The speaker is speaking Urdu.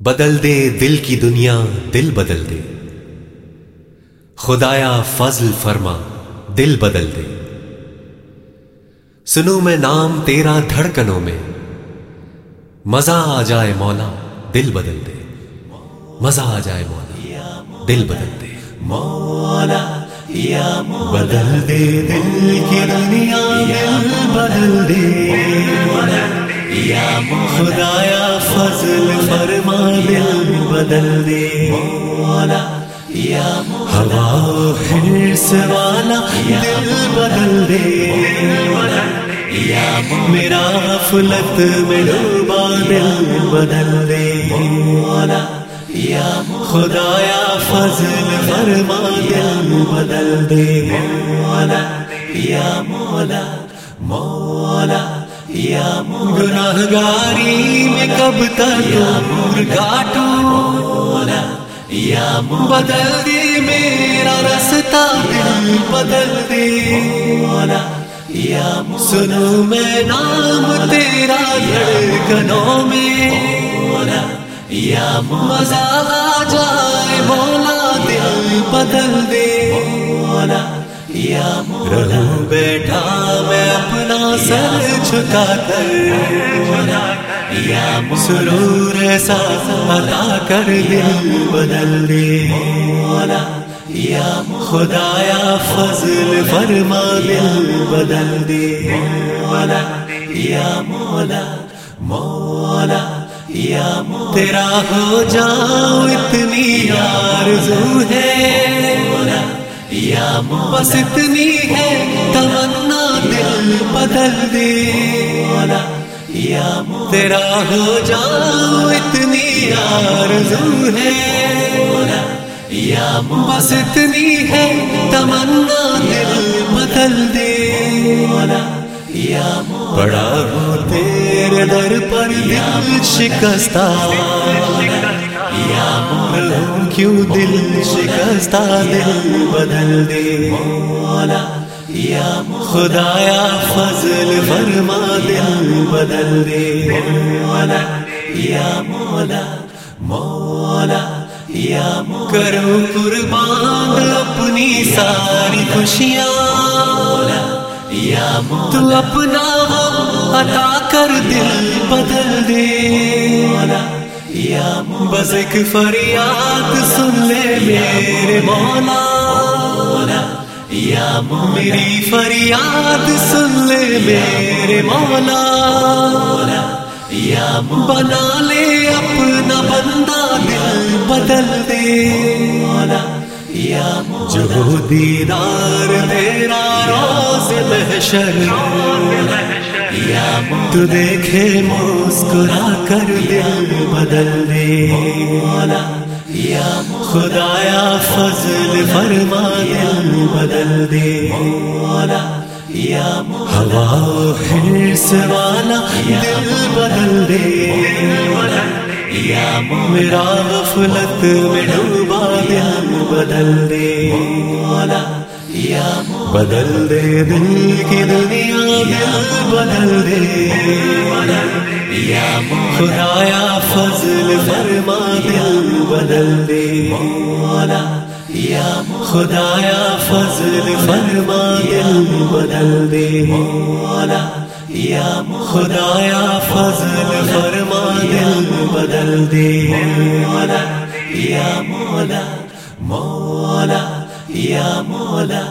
بدل دے دل کی دنیا دل بدل دے۔ خدایا فضل فرما دل بدل دے۔ سنو میں نام تیرا دھڑکنوں میں۔ مزہ آ جائے مولا دل بدل دے۔ مزہ آ جائے مولا دل بدل دے۔ مولا یا بدل دے دل کی دنیا دل بدل دے۔ خدایا فضل فرما دل بدل دے۔ مولا یا ہوا حرص والا دل بدل دے۔ یا میرا غفلت میں ڈوبا دل بدل دے۔ مولا یا خدایا فضل فرما دل بدل دے۔ مولا یا مولا مولا۔ یا گناہ گاری میں کب تک مور کاٹو یا بدل دے میرا رستا دل بدل دے سنو میں نام تیرا دھڑکنوں میں یا مزہ آ جائے، مولا دل بدل دے یا رہوں بیٹھا میں اپنا سر جھکا کر مولا یا سرور ایسا عطا کر دل بدل دے۔ مولا یا خدایا، فضل فرما دل بدل دے۔ مولا یا مولا مولا۔ یا تیرا ہو جاؤ، اتنی آرزو ہے۔ مولا بس اتنی ہے تمنا دل بدل دے۔ یا تیرا ہو جاؤ، اتنی آرزو ہے۔ یا بس اتنی ہے تمنا دل بدل دے۔ یا بڑا ہو تیرے در پر دل شکستہ۔ یا مرہم کیوں دل شکستہ دل بدل دے؟ مولا یا خدایا فضل فرما دل بدل دے۔ مولا یا مولا مولا یا کرو قربان اپنی ساری خوشیاں۔ مولا یا تو اپنا عطا کر دل بدل دے۔ مولا بس ایک فریاد سن لے میرے مولا۔ یا میری فریاد سن لے میرے مولا۔ یا بنا لے اپنا بندہ دل بدل دے۔ مولا یا جو دیدار تیرا روز محشر تو دیکھے مسکرا کر دل بدل دے۔ مولا یا خدایا فضل فرما دل بدل دے۔ مولا یا ہوا حرص والا دل بدل دے۔ یا میرا غفلت میں ڈوبا دل بدل دے۔ مولا یا بدل دے دل کی دنیا بدل دے یا خدایا فضل فرما دل بدل دے مولا یا خدایا فضل فرما دل بدل دے مولا یا خدایا فضل فرما دل بدل دے مولا یا مولا مولا یا مولا